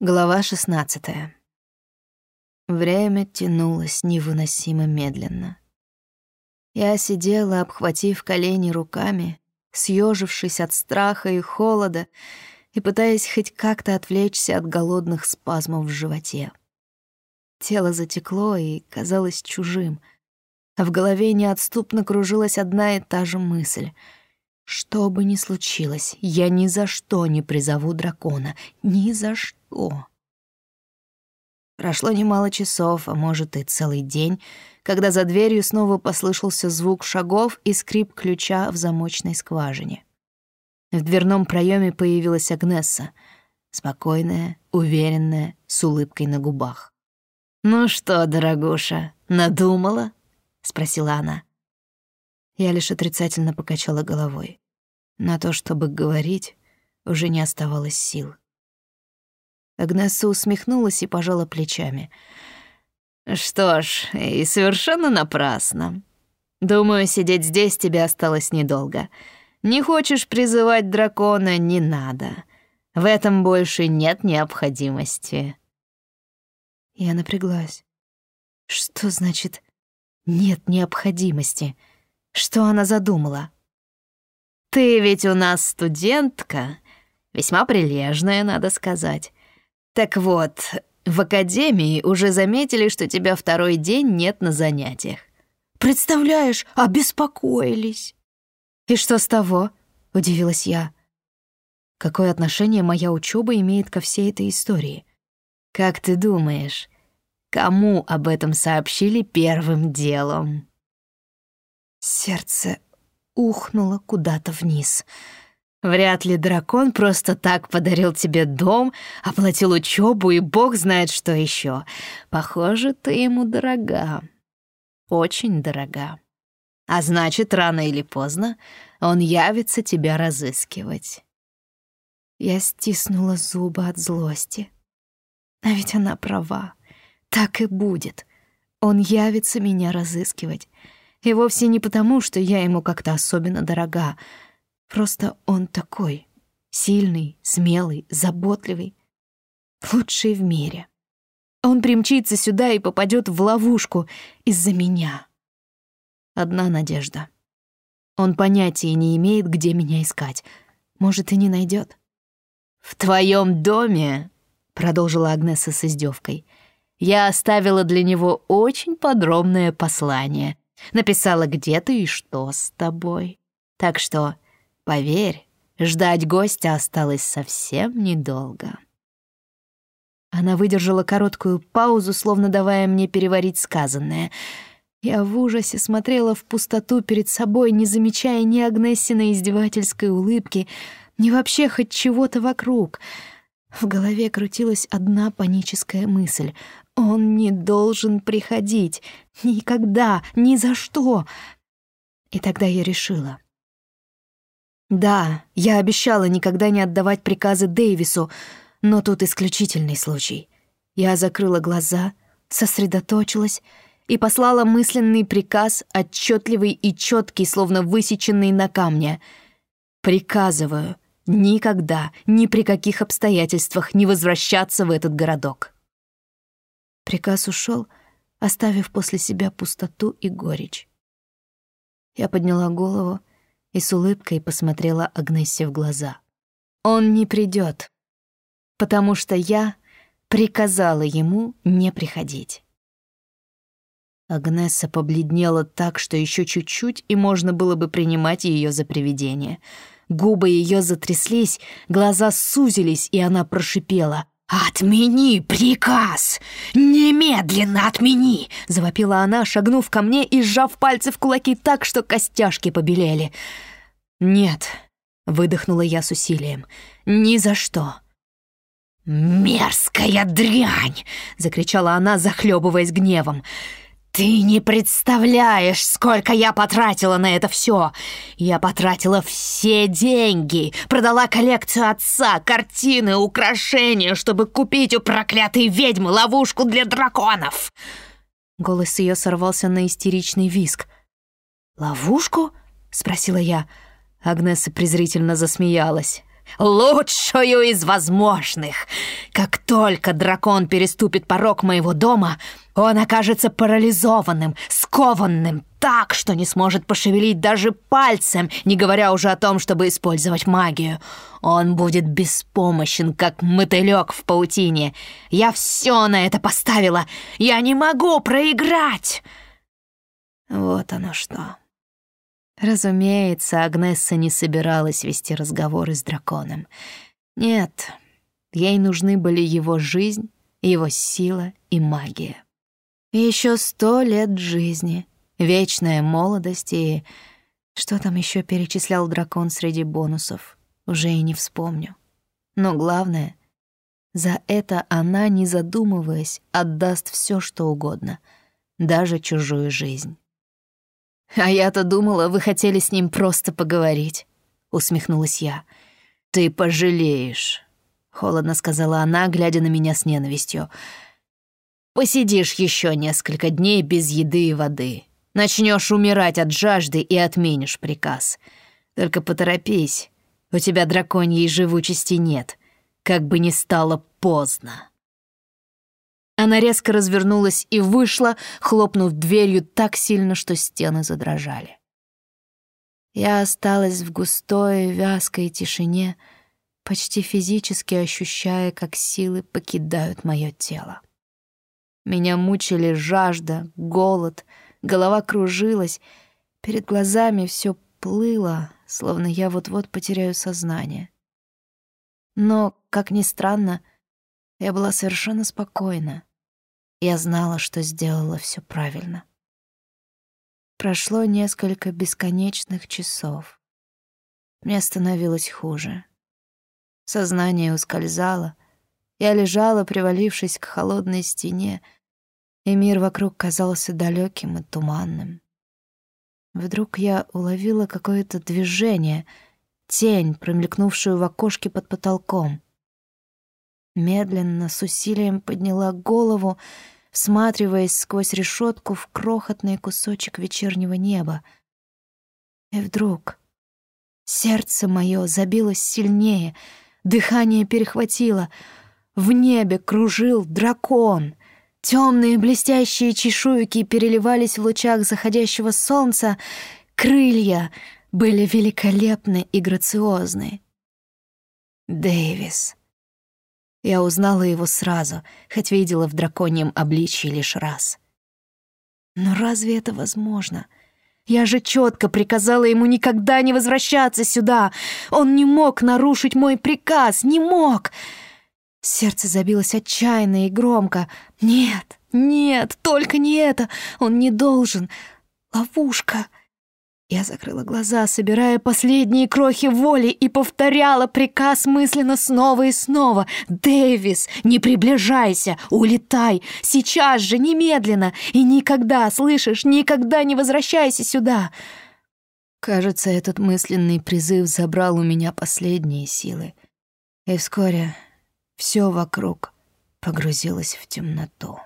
Глава 16. Время тянулось невыносимо медленно. Я сидела, обхватив колени руками, съежившись от страха и холода и пытаясь хоть как-то отвлечься от голодных спазмов в животе. Тело затекло и казалось чужим, а в голове неотступно кружилась одна и та же мысль — что бы ни случилось, я ни за что не призову дракона. Ни за что. Прошло немало часов, а может и целый день, когда за дверью снова послышался звук шагов и скрип ключа в замочной скважине. В дверном проеме появилась Агнесса, спокойная, уверенная, с улыбкой на губах. «Ну что, дорогуша, надумала?» — спросила она. Я лишь отрицательно покачала головой. На то, чтобы говорить, уже не оставалось сил. Агнесса усмехнулась и пожала плечами. «Что ж, и совершенно напрасно. Думаю, сидеть здесь тебе осталось недолго. Не хочешь призывать дракона — не надо. В этом больше нет необходимости». Я напряглась. Что значит «нет необходимости»? Что она задумала? «Ты ведь у нас студентка, весьма прилежная, надо сказать. Так вот, в академии уже заметили, что тебя второй день нет на занятиях. Представляешь, обеспокоились». «И что с того?» — удивилась я. «Какое отношение моя учеба имеет ко всей этой истории?» «Как ты думаешь, кому об этом сообщили первым делом?» Сердце ухнуло куда-то вниз. Вряд ли дракон просто так подарил тебе дом, оплатил учебу и бог знает что еще. Похоже, ты ему дорога. Очень дорога. А значит, рано или поздно он явится тебя разыскивать. Я стиснула зубы от злости. А ведь она права. Так и будет. Он явится меня разыскивать. И вовсе не потому, что я ему как-то особенно дорога. Просто он такой. Сильный, смелый, заботливый. Лучший в мире. Он примчится сюда и попадет в ловушку из-за меня. Одна надежда. Он понятия не имеет, где меня искать. Может, и не найдет. «В твоем доме», — продолжила Агнеса с издевкой, — «я оставила для него очень подробное послание. Написала, где ты и что с тобой. Так что, поверь, ждать гостя осталось совсем недолго. Она выдержала короткую паузу, словно давая мне переварить сказанное. Я в ужасе смотрела в пустоту перед собой, не замечая ни Агнессиной издевательской улыбки, ни вообще хоть чего-то вокруг. В голове крутилась одна паническая мысль. Он не должен приходить. Никогда, ни за что. И тогда я решила. Да, я обещала никогда не отдавать приказы Дэвису, но тут исключительный случай. Я закрыла глаза, сосредоточилась и послала мысленный приказ, отчетливый и четкий, словно высеченный на камне. Приказываю никогда, ни при каких обстоятельствах не возвращаться в этот городок. Приказ ушел, оставив после себя пустоту и горечь. Я подняла голову и с улыбкой посмотрела Агнессе в глаза. «Он не придет, потому что я приказала ему не приходить». Агнесса побледнела так, что еще чуть-чуть, и можно было бы принимать ее за привидение. Губы ее затряслись, глаза сузились, и она прошипела. «Отмени приказ! Немедленно отмени!» — завопила она, шагнув ко мне и сжав пальцы в кулаки так, что костяшки побелели. «Нет», — выдохнула я с усилием, — «ни за что». «Мерзкая дрянь!» — закричала она, захлебываясь гневом. «Ты не представляешь, сколько я потратила на это все! Я потратила все деньги, продала коллекцию отца, картины, украшения, чтобы купить у проклятой ведьмы ловушку для драконов!» Голос ее сорвался на истеричный виск. «Ловушку?» — спросила я. Агнеса презрительно засмеялась. лучшую из возможных. Как только дракон переступит порог моего дома, он окажется парализованным, скованным так, что не сможет пошевелить даже пальцем, не говоря уже о том, чтобы использовать магию. Он будет беспомощен, как мотылек в паутине. Я все на это поставила. Я не могу проиграть. Вот оно что. Разумеется, Агнесса не собиралась вести разговоры с драконом. Нет, ей нужны были его жизнь, его сила и магия. Еще сто лет жизни, вечная молодость и... Что там еще перечислял дракон среди бонусов? Уже и не вспомню. Но главное, за это она, не задумываясь, отдаст все, что угодно, даже чужую жизнь. «А я-то думала, вы хотели с ним просто поговорить», — усмехнулась я. «Ты пожалеешь», — холодно сказала она, глядя на меня с ненавистью. «Посидишь еще несколько дней без еды и воды. Начнешь умирать от жажды и отменишь приказ. Только поторопись, у тебя драконьей живучести нет, как бы ни стало поздно». Она резко развернулась и вышла, хлопнув дверью так сильно, что стены задрожали. Я осталась в густой, вязкой тишине, почти физически ощущая, как силы покидают мое тело. Меня мучили жажда, голод, голова кружилась, перед глазами все плыло, словно я вот-вот потеряю сознание. Но, как ни странно, я была совершенно спокойна. Я знала, что сделала все правильно. Прошло несколько бесконечных часов. Мне становилось хуже. Сознание ускользало. Я лежала, привалившись к холодной стене, и мир вокруг казался далеким и туманным. Вдруг я уловила какое-то движение, тень, промелькнувшую в окошке под потолком. Медленно, с усилием подняла голову, всматриваясь сквозь решетку в крохотный кусочек вечернего неба. И вдруг сердце мое забилось сильнее, дыхание перехватило. В небе кружил дракон. Темные блестящие чешуйки переливались в лучах заходящего солнца, крылья были великолепны и грациозны. Дэвис. Я узнала его сразу, хоть видела в драконьем обличье лишь раз. Но разве это возможно? Я же четко приказала ему никогда не возвращаться сюда. Он не мог нарушить мой приказ, не мог. Сердце забилось отчаянно и громко. Нет, нет, только не это. Он не должен. Ловушка. Я закрыла глаза, собирая последние крохи воли и повторяла приказ мысленно снова и снова. «Дэвис, не приближайся! Улетай! Сейчас же, немедленно! И никогда, слышишь, никогда не возвращайся сюда!» Кажется, этот мысленный призыв забрал у меня последние силы. И вскоре все вокруг погрузилось в темноту.